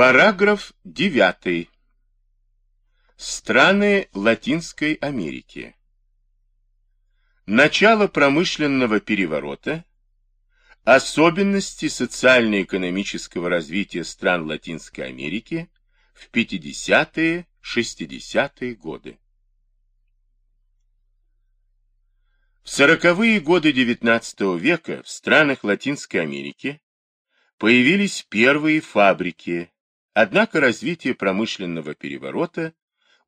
Параграф 9. Страны Латинской Америки. Начало промышленного переворота, особенности социально-экономического развития стран Латинской Америки в 50-60-е годы. В сороковые годы XIX века в странах Латинской Америки появились первые фабрики, однако развитие промышленного переворота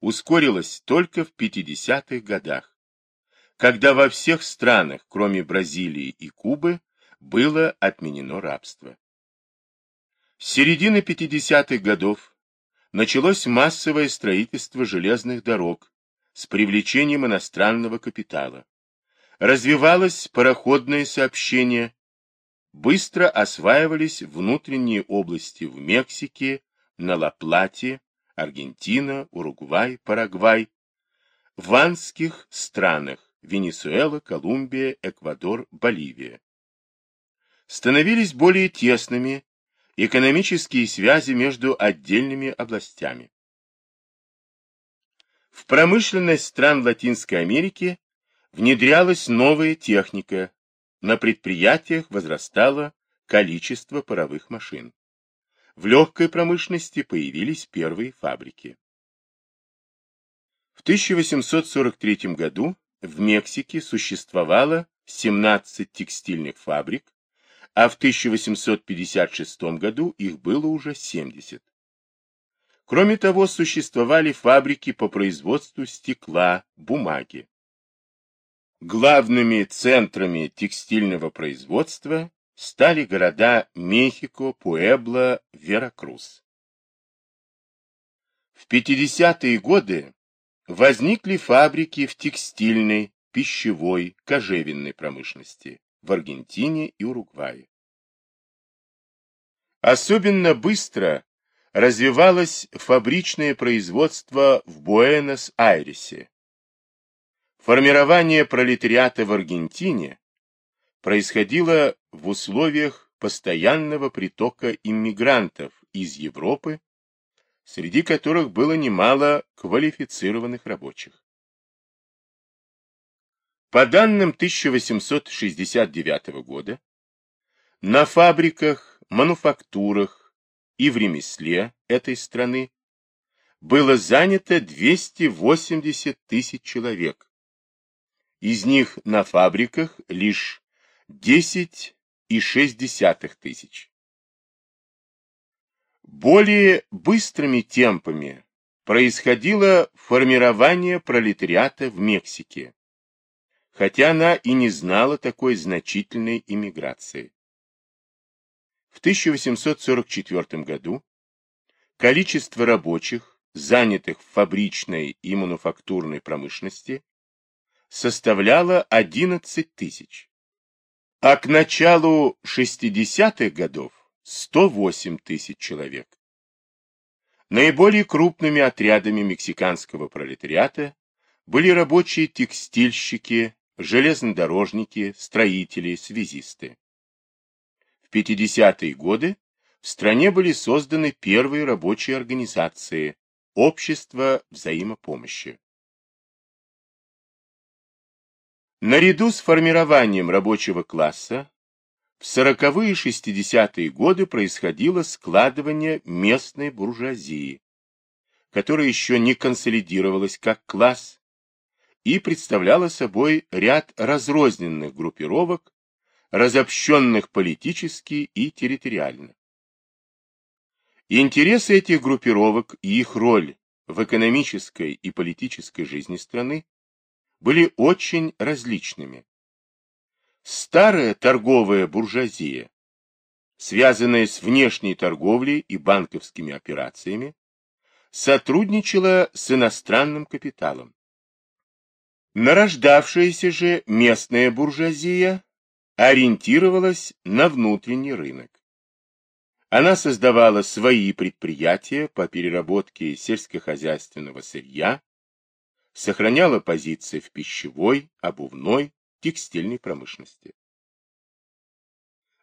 ускорилось только в 50-х годах, когда во всех странах, кроме Бразилии и Кубы, было отменено рабство. С середины 50-х годов началось массовое строительство железных дорог с привлечением иностранного капитала. Развивалось пароходное сообщение, быстро осваивались внутренние области в Мексике, на Ла-Плате, Аргентина, Уругвай, Парагвай, в анских странах Венесуэла, Колумбия, Эквадор, Боливия. Становились более тесными экономические связи между отдельными областями. В промышленность стран Латинской Америки внедрялась новая техника, на предприятиях возрастало количество паровых машин. В легкой промышленности появились первые фабрики. В 1843 году в Мексике существовало 17 текстильных фабрик, а в 1856 году их было уже 70. Кроме того, существовали фабрики по производству стекла, бумаги. Главными центрами текстильного производства стали города Мехико, Пуэбло, Веракрус. В 50-е годы возникли фабрики в текстильной, пищевой, кожевенной промышленности в Аргентине и Уругвае. Особенно быстро развивалось фабричное производство в Буэнос-Айресе. Формирование пролетариата в Аргентине происходило в условиях постоянного притока иммигрантов из Европы, среди которых было немало квалифицированных рабочих. По данным 1869 года, на фабриках, мануфактурах и в ремесле этой страны было занято 280 тысяч человек. Из них на фабриках лишь 10,6 тысяч. Более быстрыми темпами происходило формирование пролетариата в Мексике, хотя она и не знала такой значительной иммиграции. В 1844 году количество рабочих, занятых в фабричной и мануфактурной промышленности, составляло 11 тысяч а к началу 60-х годов 108 тысяч человек. Наиболее крупными отрядами мексиканского пролетариата были рабочие текстильщики, железнодорожники, строители, связисты. В 50-е годы в стране были созданы первые рабочие организации, общества взаимопомощи. Наряду с формированием рабочего класса в 40-е и 60-е годы происходило складывание местной буржуазии, которая еще не консолидировалась как класс и представляла собой ряд разрозненных группировок, разобщенных политически и территориально. Интересы этих группировок и их роль в экономической и политической жизни страны были очень различными. Старая торговая буржуазия, связанная с внешней торговлей и банковскими операциями, сотрудничала с иностранным капиталом. Нарождавшаяся же местная буржуазия ориентировалась на внутренний рынок. Она создавала свои предприятия по переработке сельскохозяйственного сырья, сохраняла позиции в пищевой, обувной, текстильной промышленности.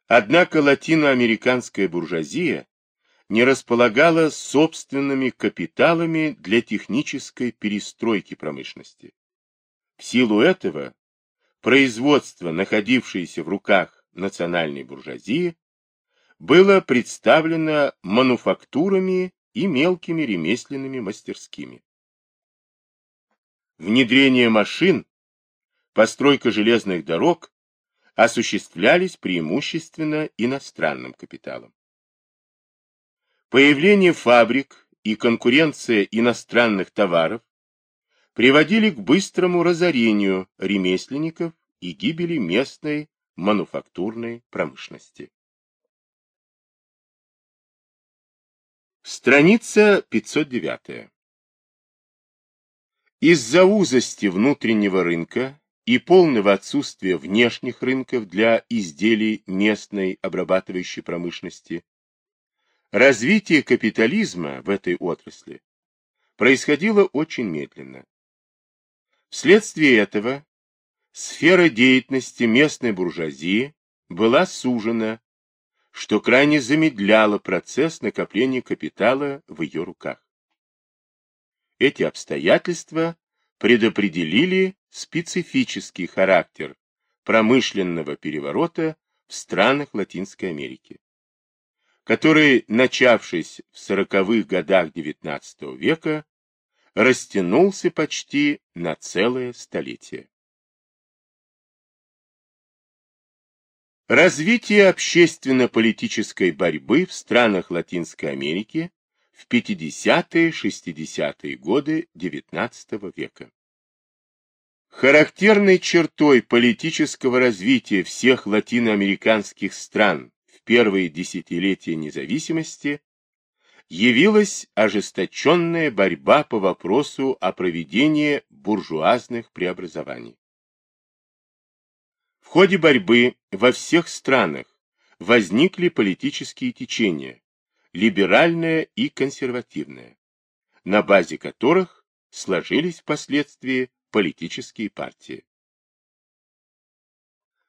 Однако латиноамериканская буржуазия не располагала собственными капиталами для технической перестройки промышленности. В силу этого производство, находившееся в руках национальной буржуазии, было представлено мануфактурами и мелкими ремесленными мастерскими. Внедрение машин, постройка железных дорог осуществлялись преимущественно иностранным капиталом. Появление фабрик и конкуренция иностранных товаров приводили к быстрому разорению ремесленников и гибели местной мануфактурной промышленности. Страница 509. Из-за узости внутреннего рынка и полного отсутствия внешних рынков для изделий местной обрабатывающей промышленности, развитие капитализма в этой отрасли происходило очень медленно. Вследствие этого сфера деятельности местной буржуазии была сужена, что крайне замедляло процесс накопления капитала в ее руках. Эти обстоятельства предопределили специфический характер промышленного переворота в странах Латинской Америки, который, начавшись в сороковых годах XIX века, растянулся почти на целое столетие. Развитие общественно-политической борьбы в странах Латинской Америки в 50-60-е годы XIX века. Характерной чертой политического развития всех латиноамериканских стран в первые десятилетия независимости явилась ожесточенная борьба по вопросу о проведении буржуазных преобразований. В ходе борьбы во всех странах возникли политические течения, либеральное и консервативное, на базе которых сложились впоследствии политические партии.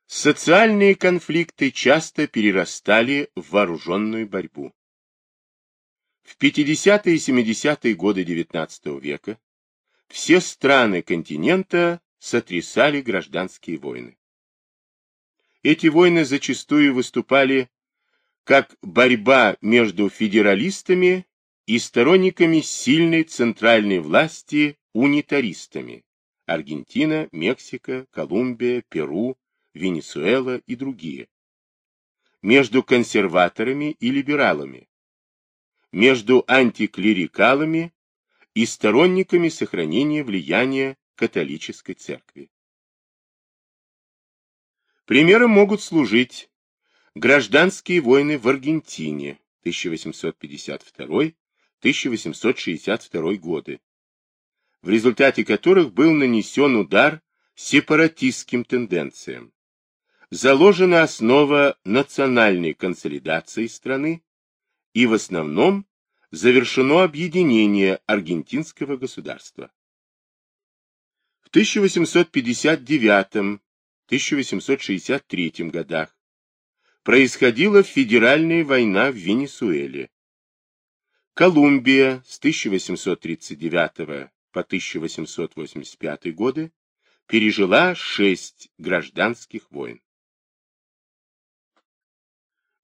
Социальные конфликты часто перерастали в вооруженную борьбу. В 50-е и 70-е годы XIX века все страны континента сотрясали гражданские войны. Эти войны зачастую выступали как борьба между федералистами и сторонниками сильной центральной власти унитаристами, Аргентина, Мексика, Колумбия, Перу, Венесуэла и другие. Между консерваторами и либералами. Между антиклерикалами и сторонниками сохранения влияния католической церкви. Примером могут служить гражданские войны в Аргентине 1852-1862 годы, в результате которых был нанесен удар сепаратистским тенденциям. Заложена основа национальной консолидации страны и в основном завершено объединение аргентинского государства. В 1859-1863 годах происходила федеральная война в Венесуэле. Колумбия с 1839 по 1885 годы пережила шесть гражданских войн.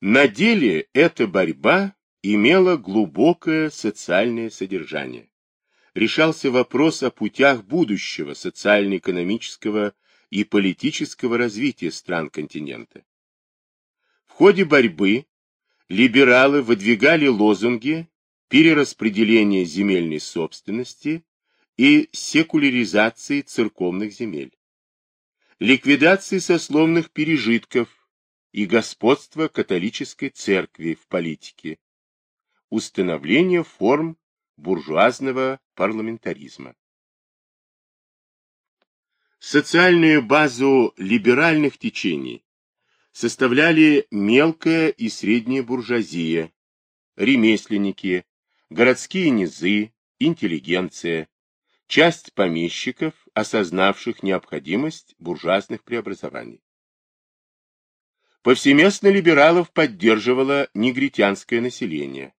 На деле эта борьба имела глубокое социальное содержание. Решался вопрос о путях будущего социально-экономического и политического развития стран континента. Ходе борьбы либералы выдвигали лозунги перераспределения земельной собственности и секуляризации церковных земель, ликвидации сословных пережитков и господства католической церкви в политике, установления форм буржуазного парламентаризма. Социальную базу либеральных течений составляли мелкая и средняя буржуазия, ремесленники, городские низы, интеллигенция, часть помещиков, осознавших необходимость буржуазных преобразований. Повсеместно либералов поддерживало негритянское население,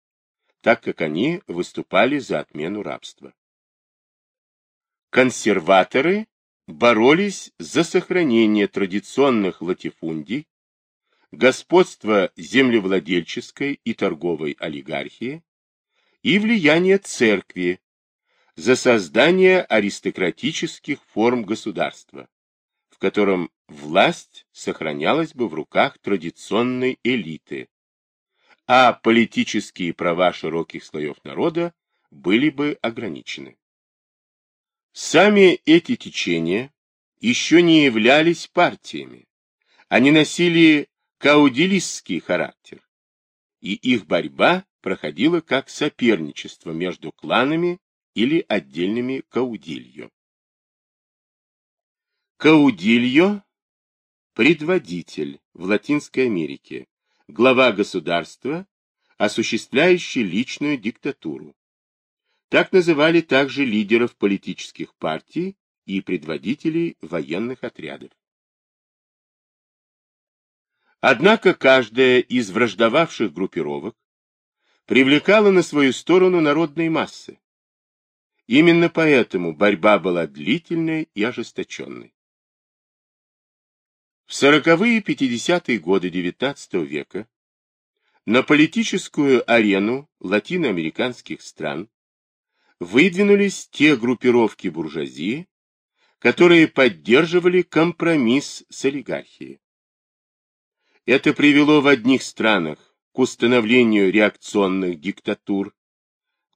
так как они выступали за отмену рабства. Консерваторы боролись за сохранение традиционных латифундий, господство землевладельческой и торговой олигархии и влияние церкви, за создание аристократических форм государства, в котором власть сохранялась бы в руках традиционной элиты, а политические права широких слоев народа были бы ограничены. Сами эти течения еще не являлись партиями, они носили каудилистский характер, и их борьба проходила как соперничество между кланами или отдельными каудильо. Каудильо – предводитель в Латинской Америке, глава государства, осуществляющий личную диктатуру. Так называли также лидеров политических партий и предводителей военных отрядов. Однако каждая из враждовавших группировок привлекала на свою сторону народные массы, Именно поэтому борьба была длительной и ожесточенной. В сороковые и пятидесятые годы XIX века на политическую арену латиноамериканских стран выдвинулись те группировки буржуазии, которые поддерживали компромисс с олигархией. Это привело в одних странах к установлению реакционных диктатур,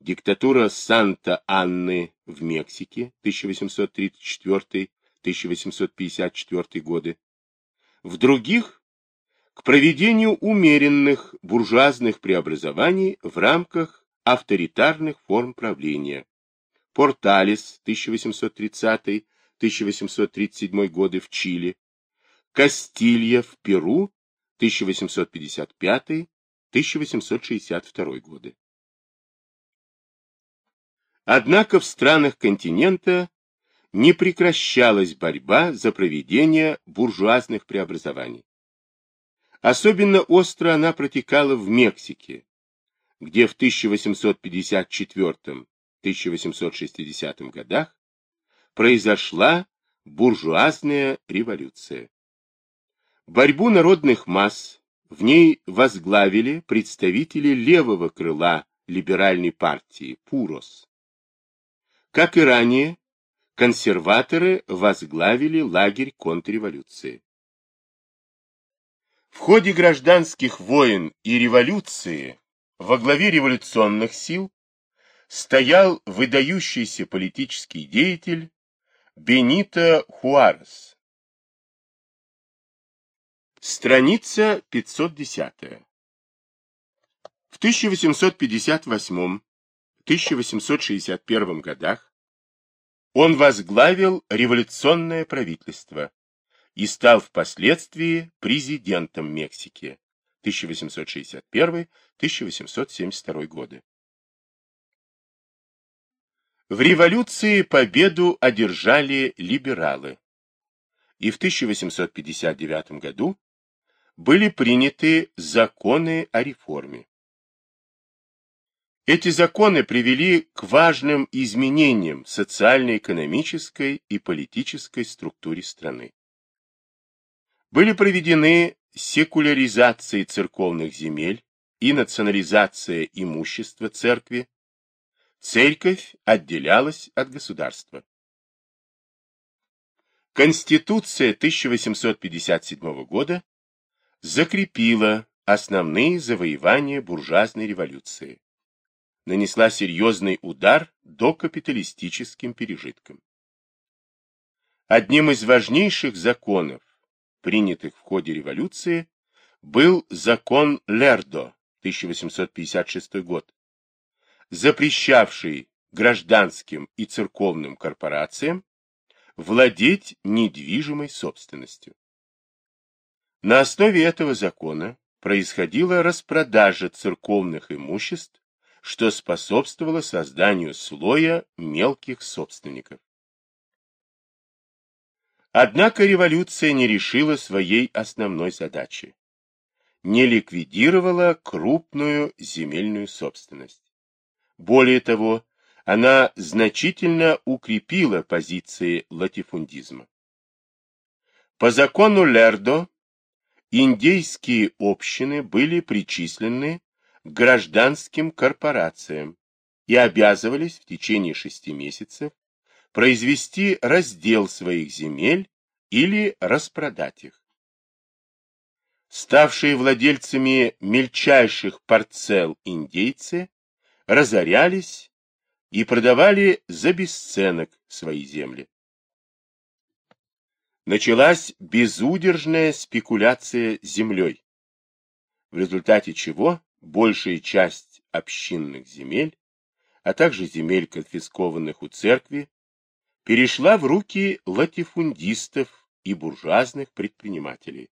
Диктатура Санта-Анны в Мексике 1834-1854 годы. В других – к проведению умеренных буржуазных преобразований в рамках авторитарных форм правления. Порталес 1830-1837 годы в Чили, Кастилья в Перу 1855-1862 годы. Однако в странах континента не прекращалась борьба за проведение буржуазных преобразований. Особенно остро она протекала в Мексике, где в 1854-1860 годах произошла буржуазная революция. Борьбу народных масс в ней возглавили представители левого крыла либеральной партии Пурос. Как и ранее, консерваторы возглавили лагерь контрреволюции. В ходе гражданских войн и революции во главе революционных сил стоял выдающийся политический деятель Бенито Хуарес. Страница 510. В 1858 1861 годах он возглавил революционное правительство и стал впоследствии президентом Мексики 1861-1872 годы. В революции победу одержали либералы, и в 1859 году были приняты законы о реформе. Эти законы привели к важным изменениям в социально-экономической и политической структуре страны. Были проведены секуляризация церковных земель и национализация имущества церкви. Церковь отделялась от государства. Конституция 1857 года закрепила основные завоевания буржуазной революции нанесла серьезный удар до капиталистическим пережиткам. Одним из важнейших законов, принятых в ходе революции, был закон Лердо 1856 год, запрещавший гражданским и церковным корпорациям владеть недвижимой собственностью. На основе этого закона происходила распродажа церковных имуществ что способствовало созданию слоя мелких собственников. Однако революция не решила своей основной задачи. Не ликвидировала крупную земельную собственность. Более того, она значительно укрепила позиции латифундизма. По закону Лердо индейские общины были причислены к гражданским корпорациям и обязывались в течение шести месяцев произвести раздел своих земель или распродать их. Ставшие владельцами мельчайших парцел индейцы разорялись и продавали за бесценок свои земли. Началась безудержная спекуляция землей, в результате чего большая часть общинных земель, а также земель, конфискованных у церкви, перешла в руки латифундистов и буржуазных предпринимателей.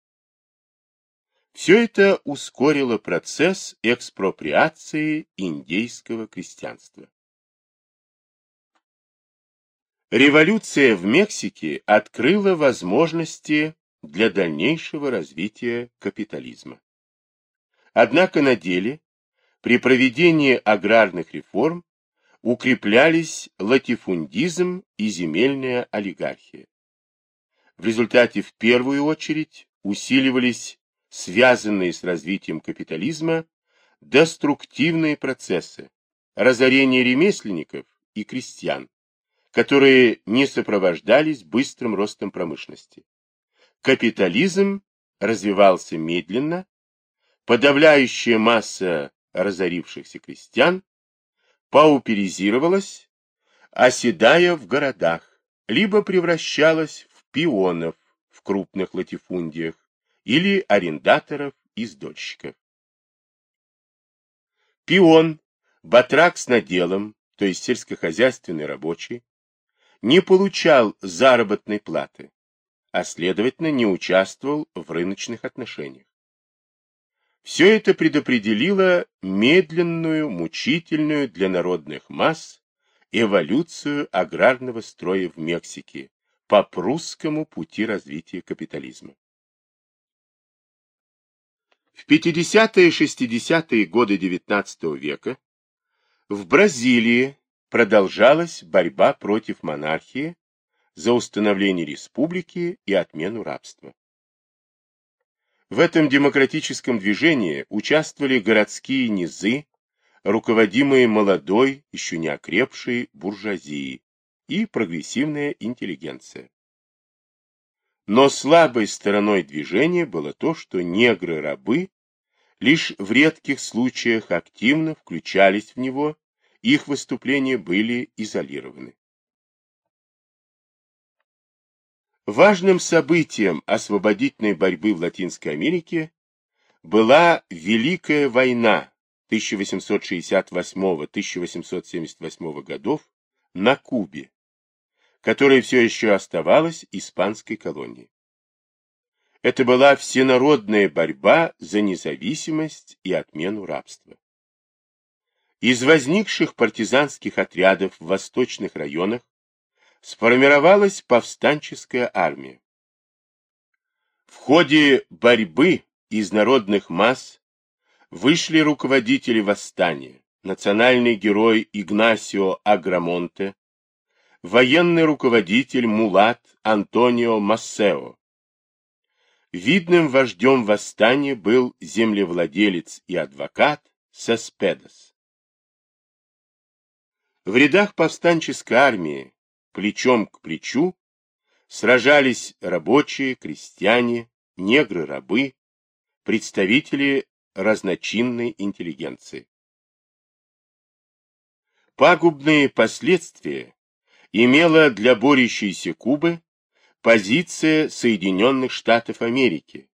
Все это ускорило процесс экспроприации индейского крестьянства. Революция в Мексике открыла возможности для дальнейшего развития капитализма. Однако на деле, при проведении аграрных реформ, укреплялись латифундизм и земельная олигархия. В результате в первую очередь усиливались связанные с развитием капитализма, деструктивные процессы, разорение ремесленников и крестьян, которые не сопровождались быстрым ростом промышленности. Капитализм развивался медленно, подавляющая масса разорившихся крестьян пауперизировалась, оседая в городах, либо превращалась в пионов в крупных латифундиях, или арендаторов и сдольщиков. Пион, батрак с наделом, то есть сельскохозяйственный рабочий, не получал заработной платы, а следовательно не участвовал в рыночных отношениях. Все это предопределило медленную, мучительную для народных масс эволюцию аграрного строя в Мексике по прусскому пути развития капитализма. В 50-е и 60-е годы XIX века в Бразилии продолжалась борьба против монархии за установление республики и отмену рабства. В этом демократическом движении участвовали городские низы, руководимые молодой, еще не окрепшей буржуазией и прогрессивная интеллигенция. Но слабой стороной движения было то, что негры-рабы лишь в редких случаях активно включались в него, их выступления были изолированы. Важным событием освободительной борьбы в Латинской Америке была Великая война 1868-1878 годов на Кубе, которая все еще оставалась испанской колонией. Это была всенародная борьба за независимость и отмену рабства. Из возникших партизанских отрядов в восточных районах сформировалась повстанческая армия. В ходе борьбы из народных масс вышли руководители восстания, национальный герой Игнасио Аграмонте, военный руководитель Мулат Антонио Массео. Видным вождем восстания был землевладелец и адвокат Сеспедос. В рядах повстанческой армии, плечом к плечу, сражались рабочие, крестьяне, негры-рабы, представители разночинной интеллигенции. Пагубные последствия имела для борющейся Кубы позиция Соединенных Штатов Америки,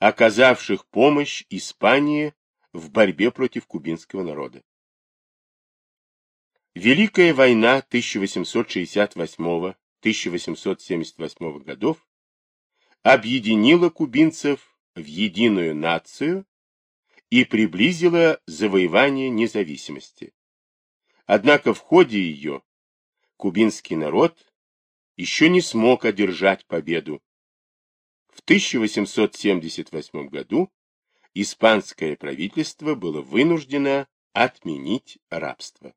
оказавших помощь Испании в борьбе против кубинского народа. Великая война 1868-1878 годов объединила кубинцев в единую нацию и приблизила завоевание независимости. Однако в ходе ее кубинский народ еще не смог одержать победу. В 1878 году испанское правительство было вынуждено отменить рабство.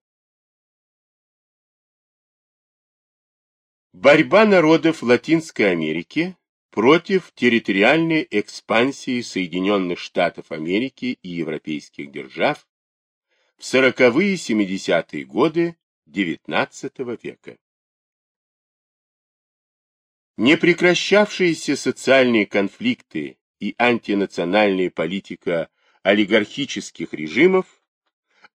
Борьба народов Латинской Америки против территориальной экспансии Соединенных Штатов Америки и европейских держав в 40-70-е годы XIX века. Непрекращавшиеся социальные конфликты и антинациональная политика олигархических режимов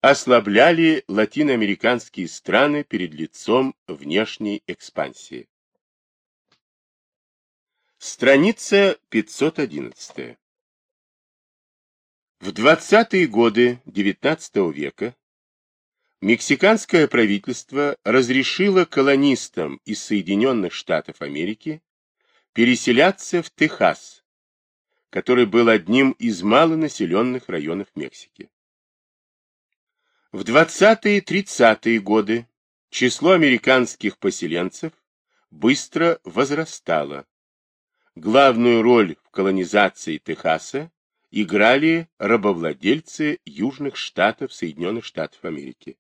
ослабляли латиноамериканские страны перед лицом внешней экспансии. Страница 511. В 20-е годы XIX века мексиканское правительство разрешило колонистам из Соединенных Штатов Америки переселяться в Техас, который был одним из малонаселенных районов Мексики. В 20-30-е годы число американских поселенцев быстро возрастало. Главную роль в колонизации Техаса играли рабовладельцы южных штатов Соединенных Штатов Америки.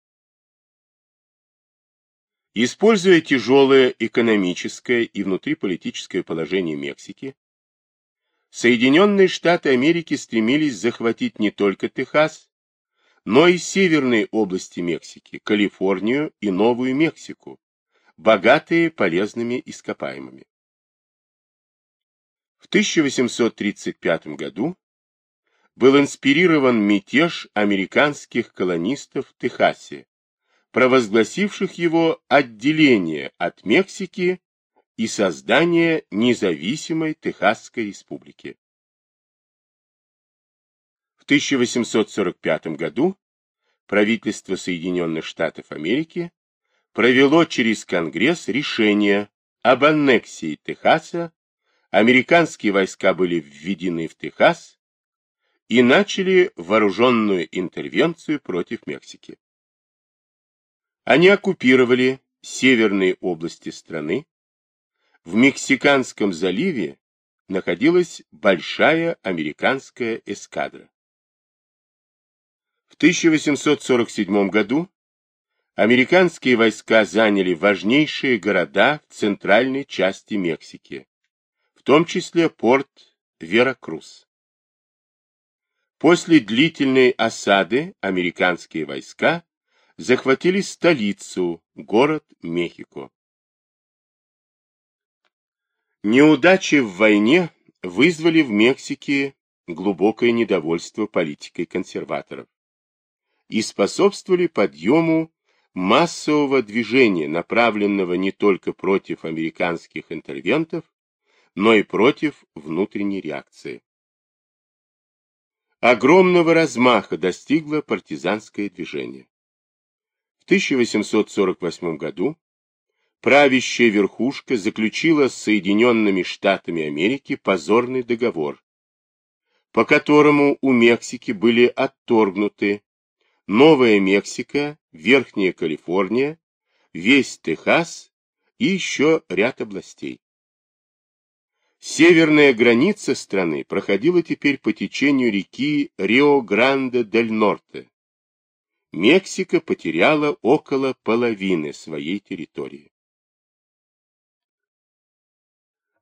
Используя тяжелое экономическое и внутриполитическое положение Мексики, Соединенные Штаты Америки стремились захватить не только Техас, но и северные области Мексики, Калифорнию и Новую Мексику, богатые полезными ископаемыми. В 1835 году был инспирирован мятеж американских колонистов в Техасе, провозгласивших его отделение от Мексики и создание независимой Техасской республики. 1845 году правительство Соединенных Штатов Америки провело через Конгресс решение об аннексии Техаса, американские войска были введены в Техас и начали вооруженную интервенцию против Мексики. Они оккупировали северные области страны. В Мексиканском заливе находилась большая американская эскадра. В 1847 году американские войска заняли важнейшие города в центральной части Мексики, в том числе порт Веракрус. После длительной осады американские войска захватили столицу, город Мехико. Неудачи в войне вызвали в Мексике глубокое недовольство политикой консерваторов и способствовали подъему массового движения, направленного не только против американских интервентов, но и против внутренней реакции. Огромного размаха достигло партизанское движение. В 1848 году правящая верхушка заключила с Соединенными Штатами Америки позорный договор, по которому у Мексики были отторгнуты Новая Мексика, Верхняя Калифорния, весь Техас и еще ряд областей. Северная граница страны проходила теперь по течению реки Рио-Гранде-дель-Норте. Мексика потеряла около половины своей территории.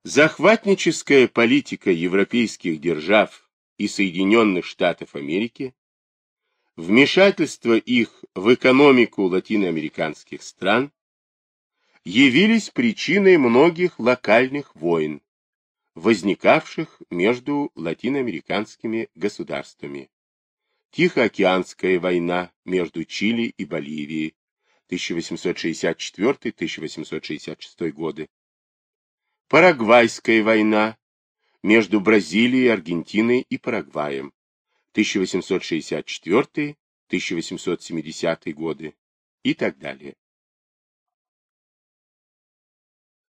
Захватническая политика европейских держав и Соединенных Штатов Америки вмешательство их в экономику латиноамериканских стран явились причиной многих локальных войн, возникавших между латиноамериканскими государствами. Тихоокеанская война между Чили и Боливией 1864-1866 годы, Парагвайская война между Бразилией, Аргентиной и Парагваем 1864-1870 годы и так далее.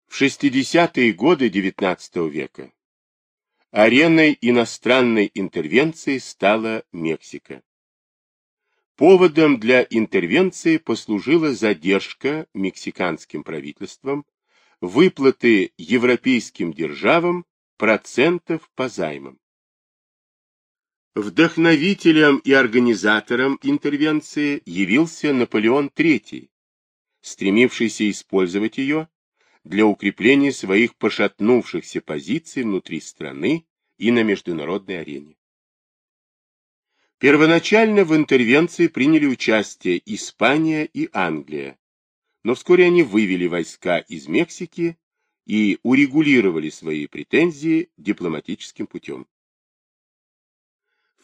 В 60-е годы XIX века ареной иностранной интервенции стала Мексика. Поводом для интервенции послужила задержка мексиканским правительством выплаты европейским державам процентов по займам. Вдохновителем и организатором интервенции явился Наполеон III, стремившийся использовать ее для укрепления своих пошатнувшихся позиций внутри страны и на международной арене. Первоначально в интервенции приняли участие Испания и Англия, но вскоре они вывели войска из Мексики и урегулировали свои претензии дипломатическим путем.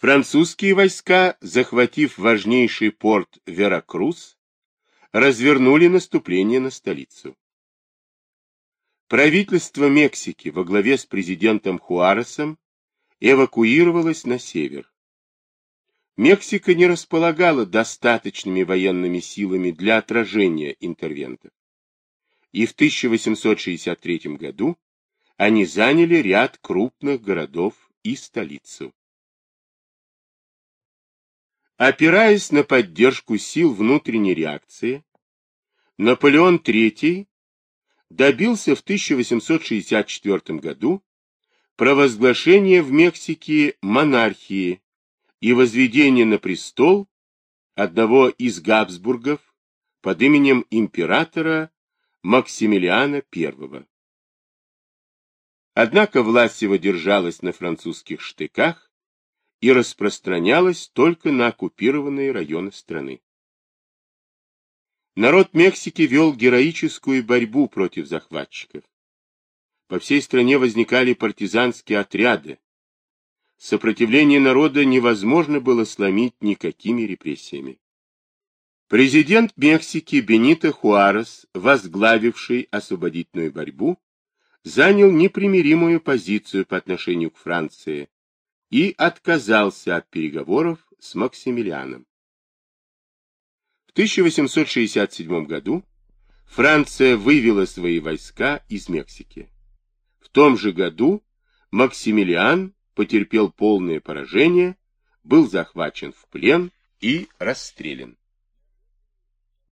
Французские войска, захватив важнейший порт Веракрус, развернули наступление на столицу. Правительство Мексики во главе с президентом Хуаресом эвакуировалось на север. Мексика не располагала достаточными военными силами для отражения интервентов. И в 1863 году они заняли ряд крупных городов и столицу. Опираясь на поддержку сил внутренней реакции, Наполеон III добился в 1864 году провозглашения в Мексике монархии и возведения на престол одного из Габсбургов под именем императора Максимилиана I. Однако власть его держалась на французских штыках, и распространялась только на оккупированные районы страны. Народ Мексики вел героическую борьбу против захватчиков. По всей стране возникали партизанские отряды. Сопротивление народа невозможно было сломить никакими репрессиями. Президент Мексики Бенито Хуарес, возглавивший освободительную борьбу, занял непримиримую позицию по отношению к Франции, и отказался от переговоров с Максимилианом. В 1867 году Франция вывела свои войска из Мексики. В том же году Максимилиан потерпел полное поражение, был захвачен в плен и расстрелян.